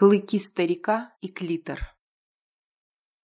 Клыки старика и клитор.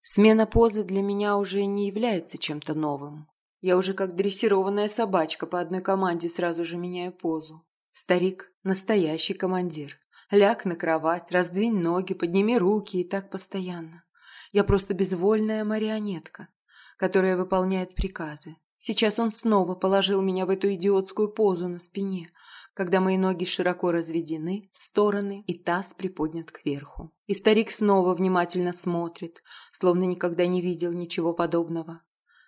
Смена позы для меня уже не является чем-то новым. Я уже как дрессированная собачка по одной команде сразу же меняю позу. Старик – настоящий командир. Ляг на кровать, раздвинь ноги, подними руки и так постоянно. Я просто безвольная марионетка, которая выполняет приказы. Сейчас он снова положил меня в эту идиотскую позу на спине – когда мои ноги широко разведены в стороны и таз приподнят кверху. И старик снова внимательно смотрит, словно никогда не видел ничего подобного.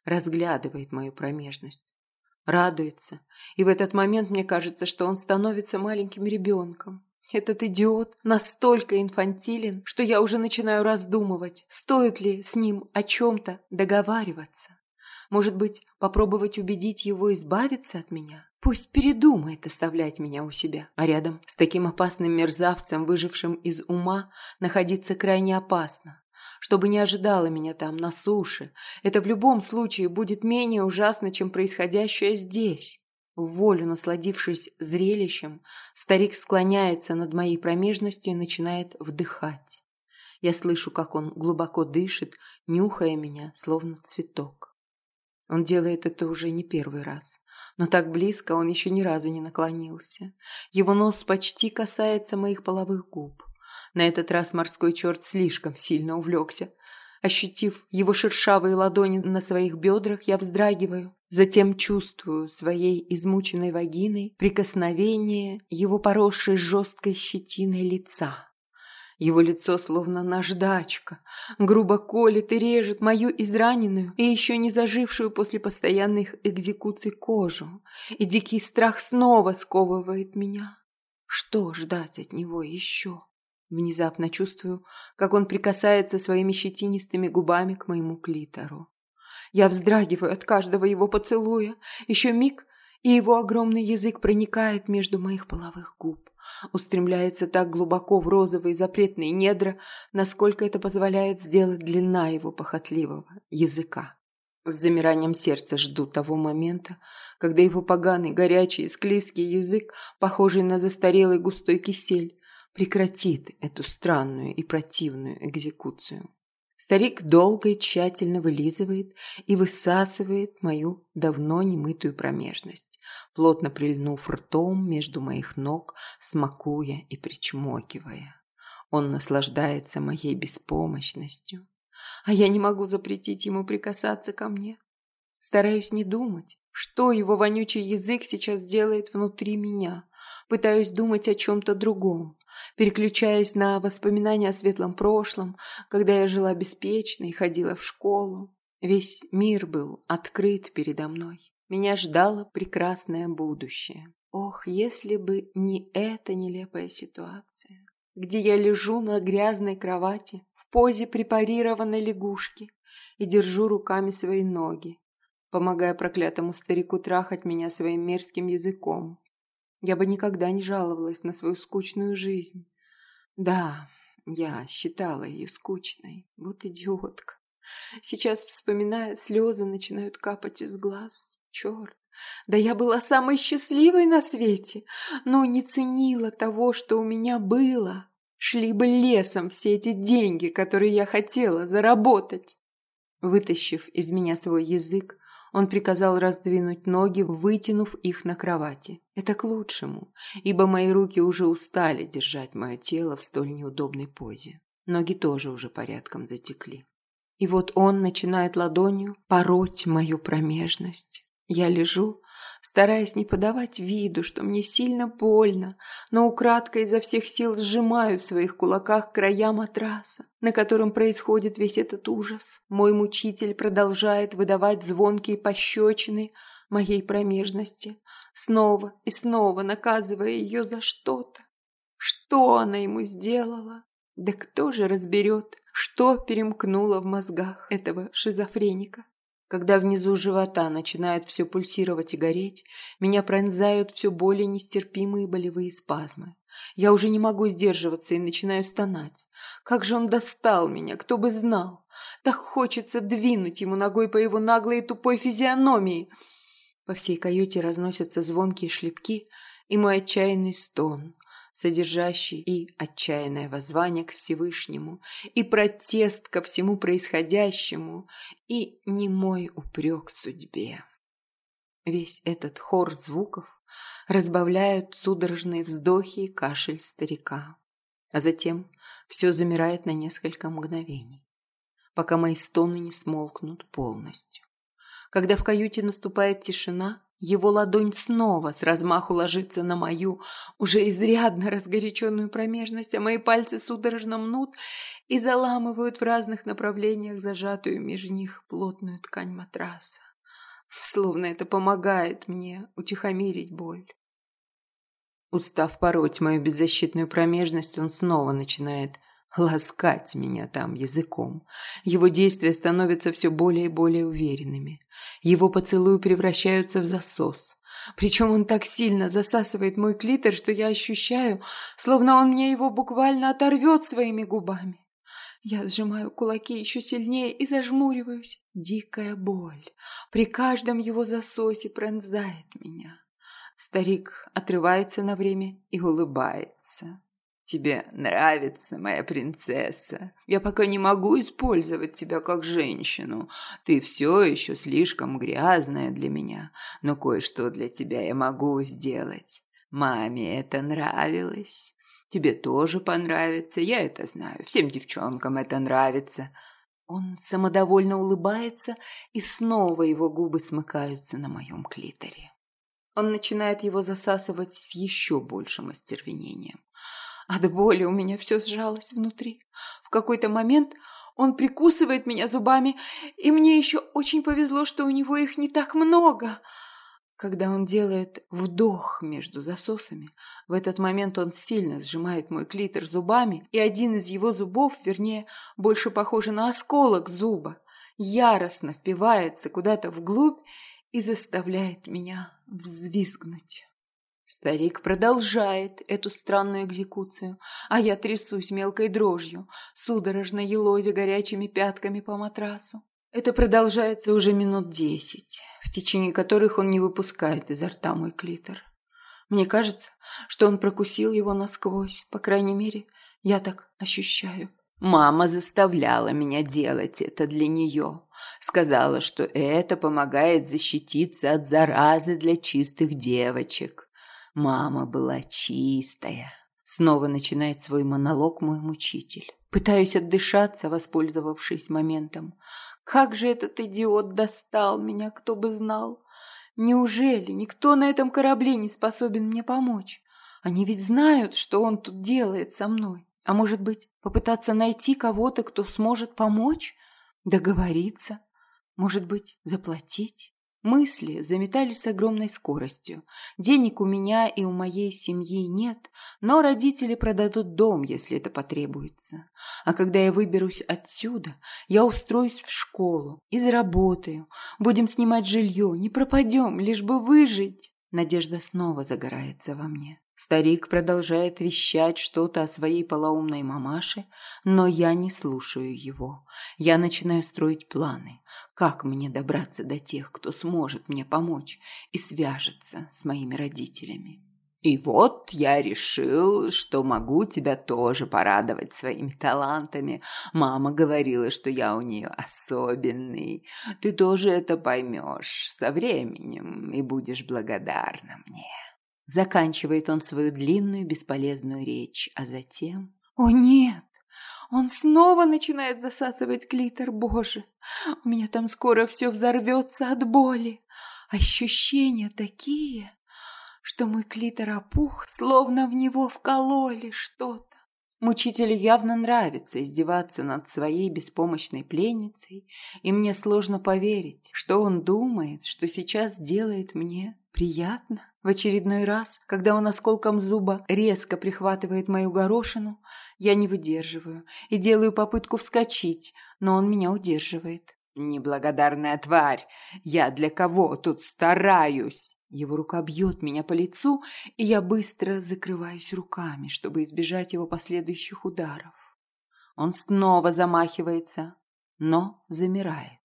Разглядывает мою промежность. Радуется. И в этот момент мне кажется, что он становится маленьким ребенком. Этот идиот настолько инфантилен, что я уже начинаю раздумывать, стоит ли с ним о чем-то договариваться. Может быть, попробовать убедить его избавиться от меня? Пусть передумает оставлять меня у себя. А рядом с таким опасным мерзавцем, выжившим из ума, находиться крайне опасно. Чтобы не ожидало меня там, на суше. Это в любом случае будет менее ужасно, чем происходящее здесь. В волю насладившись зрелищем, старик склоняется над моей промежностью и начинает вдыхать. Я слышу, как он глубоко дышит, нюхая меня, словно цветок. Он делает это уже не первый раз. Но так близко он еще ни разу не наклонился. Его нос почти касается моих половых губ. На этот раз морской черт слишком сильно увлекся. Ощутив его шершавые ладони на своих бедрах, я вздрагиваю. Затем чувствую своей измученной вагиной прикосновение его поросшей жесткой щетиной лица. Его лицо словно наждачка, грубо колет и режет мою израненную и еще не зажившую после постоянных экзекуций кожу, и дикий страх снова сковывает меня. Что ждать от него еще? Внезапно чувствую, как он прикасается своими щетинистыми губами к моему клитору. Я вздрагиваю от каждого его поцелуя. Еще миг, и его огромный язык проникает между моих половых губ устремляется так глубоко в розовые запретные недра, насколько это позволяет сделать длина его похотливого языка. С замиранием сердца жду того момента, когда его поганый, горячий и склизкий язык, похожий на застарелый густой кисель, прекратит эту странную и противную экзекуцию. Старик долго и тщательно вылизывает и высасывает мою давно немытую промежность, плотно прильнув ртом между моих ног, смакуя и причмокивая. Он наслаждается моей беспомощностью, а я не могу запретить ему прикасаться ко мне. Стараюсь не думать, что его вонючий язык сейчас делает внутри меня. Пытаюсь думать о чем-то другом, переключаясь на воспоминания о светлом прошлом, когда я жила беспечно и ходила в школу. Весь мир был открыт передо мной. Меня ждало прекрасное будущее. Ох, если бы не эта нелепая ситуация, где я лежу на грязной кровати в позе препарированной лягушки и держу руками свои ноги, помогая проклятому старику трахать меня своим мерзким языком, я бы никогда не жаловалась на свою скучную жизнь. Да, я считала ее скучной. Вот идиотка. Сейчас, вспоминая, слезы начинают капать из глаз. Черт, да я была самой счастливой на свете, но не ценила того, что у меня было. Шли бы лесом все эти деньги, которые я хотела заработать. Вытащив из меня свой язык, он приказал раздвинуть ноги, вытянув их на кровати. Это к лучшему, ибо мои руки уже устали держать мое тело в столь неудобной позе. Ноги тоже уже порядком затекли. И вот он начинает ладонью пороть мою промежность. Я лежу, стараясь не подавать виду, что мне сильно больно, но украдкой изо всех сил сжимаю в своих кулаках края матраса, на котором происходит весь этот ужас. Мой мучитель продолжает выдавать звонкие пощечины моей промежности, снова и снова наказывая ее за что-то. Что она ему сделала? Да кто же разберет, что перемкнуло в мозгах этого шизофреника? Когда внизу живота начинает все пульсировать и гореть, меня пронзают все более нестерпимые болевые спазмы. Я уже не могу сдерживаться и начинаю стонать. Как же он достал меня, кто бы знал. Так хочется двинуть ему ногой по его наглой и тупой физиономии. По всей каюте разносятся звонкие шлепки и мой отчаянный стон, содержащий и отчаянное воззвание к Всевышнему, и протест ко всему происходящему, и немой упрек судьбе. Весь этот хор звуков разбавляют судорожные вздохи и кашель старика. А затем все замирает на несколько мгновений, пока мои стоны не смолкнут полностью. Когда в каюте наступает тишина, его ладонь снова с размаху ложится на мою, уже изрядно разгоряченную промежность, а мои пальцы судорожно мнут и заламывают в разных направлениях зажатую между них плотную ткань матраса. Словно это помогает мне утихомирить боль. Устав пороть мою беззащитную промежность, он снова начинает ласкать меня там языком. Его действия становятся все более и более уверенными. Его поцелуи превращаются в засос. Причем он так сильно засасывает мой клитор, что я ощущаю, словно он мне его буквально оторвет своими губами. Я сжимаю кулаки еще сильнее и зажмуриваюсь. Дикая боль при каждом его засосе пронзает меня. Старик отрывается на время и улыбается. Тебе нравится, моя принцесса. Я пока не могу использовать тебя как женщину. Ты все еще слишком грязная для меня, но кое-что для тебя я могу сделать. Маме это нравилось. Тебе тоже понравится, я это знаю. Всем девчонкам это нравится. Он самодовольно улыбается, и снова его губы смыкаются на моем клиторе. Он начинает его засасывать с еще большим остервенением. От боли у меня все сжалось внутри. В какой-то момент он прикусывает меня зубами, и мне еще очень повезло, что у него их не так много. Когда он делает вдох между засосами, в этот момент он сильно сжимает мой клитор зубами, и один из его зубов, вернее, больше похоже на осколок зуба, яростно впивается куда-то вглубь и заставляет меня взвизгнуть. Старик продолжает эту странную экзекуцию, а я трясусь мелкой дрожью, судорожно елозя горячими пятками по матрасу. Это продолжается уже минут десять, в течение которых он не выпускает изо рта мой клитор. Мне кажется, что он прокусил его насквозь, по крайней мере, я так ощущаю. Мама заставляла меня делать это для нее. Сказала, что это помогает защититься от заразы для чистых девочек. Мама была чистая. Снова начинает свой монолог мой мучитель. Пытаюсь отдышаться, воспользовавшись моментом. Как же этот идиот достал меня, кто бы знал. Неужели никто на этом корабле не способен мне помочь? Они ведь знают, что он тут делает со мной. А может быть, попытаться найти кого-то, кто сможет помочь? Договориться? Может быть, заплатить? Мысли заметались с огромной скоростью. Денег у меня и у моей семьи нет, но родители продадут дом, если это потребуется. А когда я выберусь отсюда, я устроюсь в школу и заработаю. Будем снимать жилье, не пропадем, лишь бы выжить. Надежда снова загорается во мне. Старик продолжает вещать что-то о своей полоумной мамаше, но я не слушаю его. Я начинаю строить планы, как мне добраться до тех, кто сможет мне помочь и свяжется с моими родителями. И вот я решил, что могу тебя тоже порадовать своими талантами. Мама говорила, что я у нее особенный. Ты тоже это поймешь со временем и будешь благодарна мне. Заканчивает он свою длинную бесполезную речь, а затем... О нет! Он снова начинает засасывать клитор, боже! У меня там скоро все взорвется от боли. Ощущения такие, что мой клитор опух, словно в него вкололи что-то. Мучителю явно нравится издеваться над своей беспомощной пленницей, и мне сложно поверить, что он думает, что сейчас делает мне приятно. В очередной раз, когда он осколком зуба резко прихватывает мою горошину, я не выдерживаю и делаю попытку вскочить, но он меня удерживает. «Неблагодарная тварь! Я для кого тут стараюсь?» Его рука бьет меня по лицу, и я быстро закрываюсь руками, чтобы избежать его последующих ударов. Он снова замахивается, но замирает.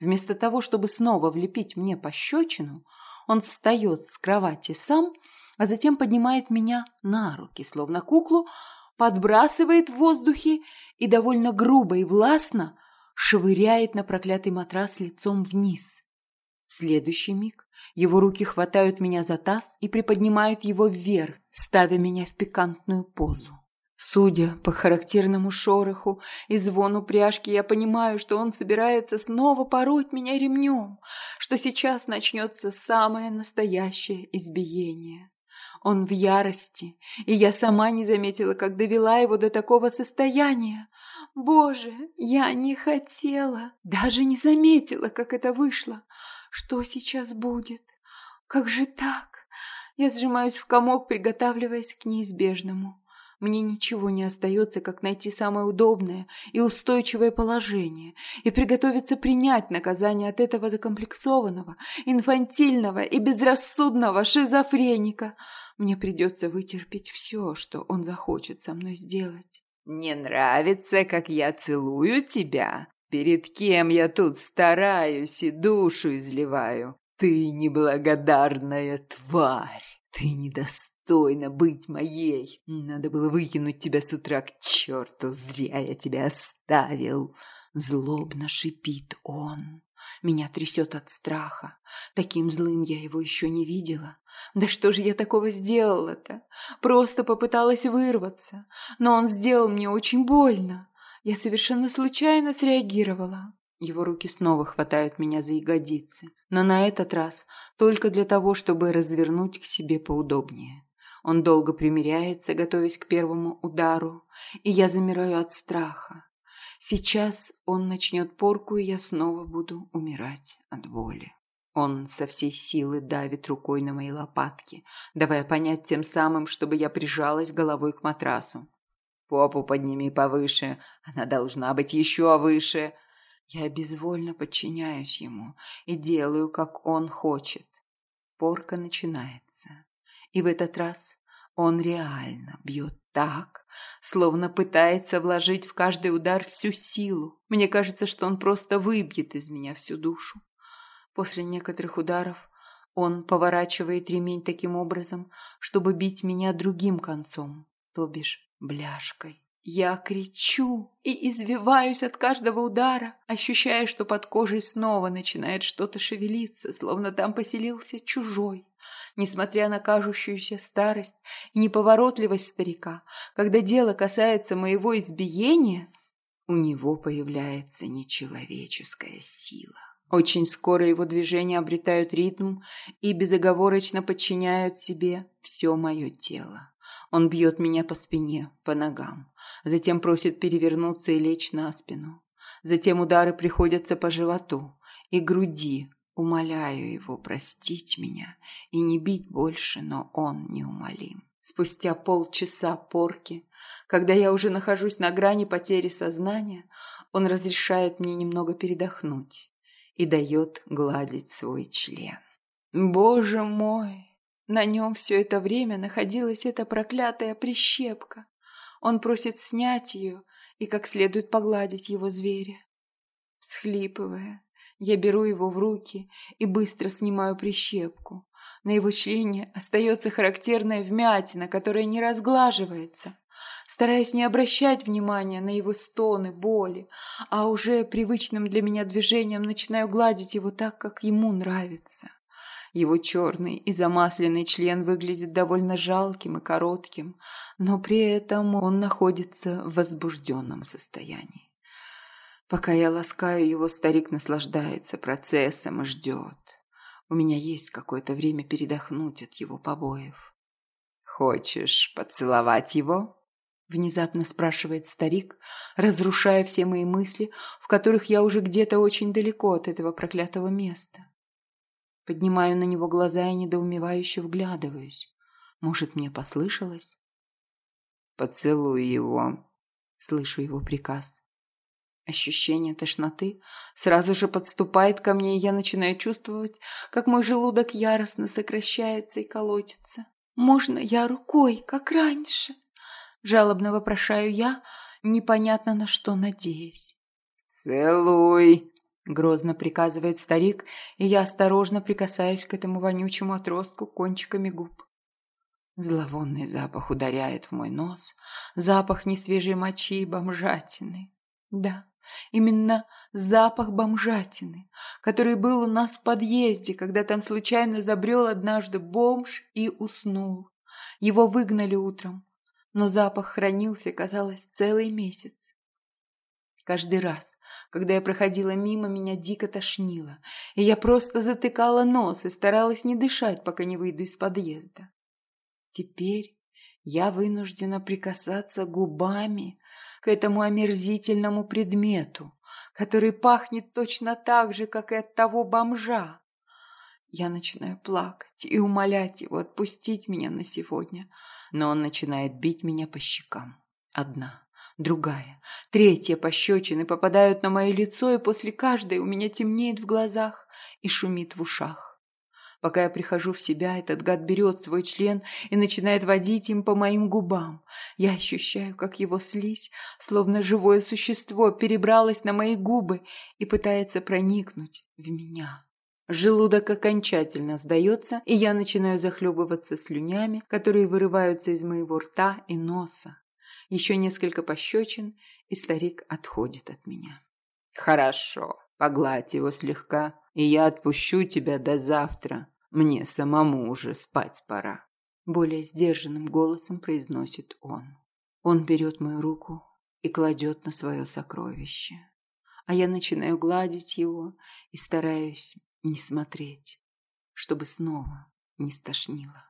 Вместо того, чтобы снова влепить мне пощечину, он встает с кровати сам, а затем поднимает меня на руки, словно куклу, подбрасывает в воздухе и довольно грубо и властно швыряет на проклятый матрас лицом вниз. В следующий миг его руки хватают меня за таз и приподнимают его вверх, ставя меня в пикантную позу. Судя по характерному шороху и звону пряжки, я понимаю, что он собирается снова пороть меня ремнем, что сейчас начнется самое настоящее избиение. Он в ярости, и я сама не заметила, как довела его до такого состояния. Боже, я не хотела, даже не заметила, как это вышло. Что сейчас будет? Как же так? Я сжимаюсь в комок, приготавливаясь к неизбежному. Мне ничего не остается, как найти самое удобное и устойчивое положение и приготовиться принять наказание от этого закомплексованного, инфантильного и безрассудного шизофреника. Мне придется вытерпеть все, что он захочет со мной сделать. «Не нравится, как я целую тебя? Перед кем я тут стараюсь и душу изливаю? Ты неблагодарная тварь! Ты недостойна быть моей! Надо было выкинуть тебя с утра к черту, зря я тебя оставил!» Злобно шипит он. Меня трясет от страха. Таким злым я его еще не видела. Да что же я такого сделала-то? Просто попыталась вырваться. Но он сделал мне очень больно. Я совершенно случайно среагировала. Его руки снова хватают меня за ягодицы, но на этот раз только для того, чтобы развернуть к себе поудобнее. Он долго примиряется, готовясь к первому удару, и я замираю от страха. Сейчас он начнет порку, и я снова буду умирать от боли. Он со всей силы давит рукой на мои лопатки, давая понять тем самым, чтобы я прижалась головой к матрасу. Попу подними повыше, она должна быть еще выше. Я безвольно подчиняюсь ему и делаю, как он хочет. Порка начинается. И в этот раз он реально бьет так, словно пытается вложить в каждый удар всю силу. Мне кажется, что он просто выбьет из меня всю душу. После некоторых ударов он поворачивает ремень таким образом, чтобы бить меня другим концом, то бишь бляшкой. Я кричу и извиваюсь от каждого удара, ощущая, что под кожей снова начинает что-то шевелиться, словно там поселился чужой. Несмотря на кажущуюся старость и неповоротливость старика, когда дело касается моего избиения, у него появляется нечеловеческая сила. Очень скоро его движения обретают ритм и безоговорочно подчиняют себе все мое тело. Он бьет меня по спине, по ногам. Затем просит перевернуться и лечь на спину. Затем удары приходятся по животу и груди. Умоляю его простить меня и не бить больше, но он неумолим. Спустя полчаса порки, когда я уже нахожусь на грани потери сознания, он разрешает мне немного передохнуть и дает гладить свой член. Боже мой! На нем все это время находилась эта проклятая прищепка. Он просит снять ее и как следует погладить его зверя. Всхлипывая, я беру его в руки и быстро снимаю прищепку. На его члене остается характерная вмятина, которая не разглаживается. Стараюсь не обращать внимания на его стоны, боли, а уже привычным для меня движением начинаю гладить его так, как ему нравится. Его черный и замасленный член выглядит довольно жалким и коротким, но при этом он находится в возбужденном состоянии. Пока я ласкаю его, старик наслаждается процессом и ждет. У меня есть какое-то время передохнуть от его побоев. «Хочешь поцеловать его?» Внезапно спрашивает старик, разрушая все мои мысли, в которых я уже где-то очень далеко от этого проклятого места. Поднимаю на него глаза и недоумевающе вглядываюсь. Может, мне послышалось? «Поцелуй его», — слышу его приказ. Ощущение тошноты сразу же подступает ко мне, и я начинаю чувствовать, как мой желудок яростно сокращается и колотится. «Можно я рукой, как раньше?» Жалобно вопрошаю я, непонятно на что надеясь. «Целуй!» Грозно приказывает старик, и я осторожно прикасаюсь к этому вонючему отростку кончиками губ. Зловонный запах ударяет в мой нос, запах несвежей мочи и бомжатины. Да, именно запах бомжатины, который был у нас в подъезде, когда там случайно забрел однажды бомж и уснул. Его выгнали утром, но запах хранился, казалось, целый месяц. Каждый раз, когда я проходила мимо, меня дико тошнило, и я просто затыкала нос и старалась не дышать, пока не выйду из подъезда. Теперь я вынуждена прикасаться губами к этому омерзительному предмету, который пахнет точно так же, как и от того бомжа. Я начинаю плакать и умолять его отпустить меня на сегодня, но он начинает бить меня по щекам. Одна, другая, третья пощечины попадают на мое лицо, и после каждой у меня темнеет в глазах и шумит в ушах. Пока я прихожу в себя, этот гад берет свой член и начинает водить им по моим губам. Я ощущаю, как его слизь, словно живое существо, перебралась на мои губы и пытается проникнуть в меня. Желудок окончательно сдается, и я начинаю захлебываться слюнями, которые вырываются из моего рта и носа. Еще несколько пощечин, и старик отходит от меня. «Хорошо, погладь его слегка, и я отпущу тебя до завтра. Мне самому уже спать пора. Более сдержанным голосом произносит он. Он берет мою руку и кладет на свое сокровище. А я начинаю гладить его и стараюсь не смотреть, чтобы снова не стошнило.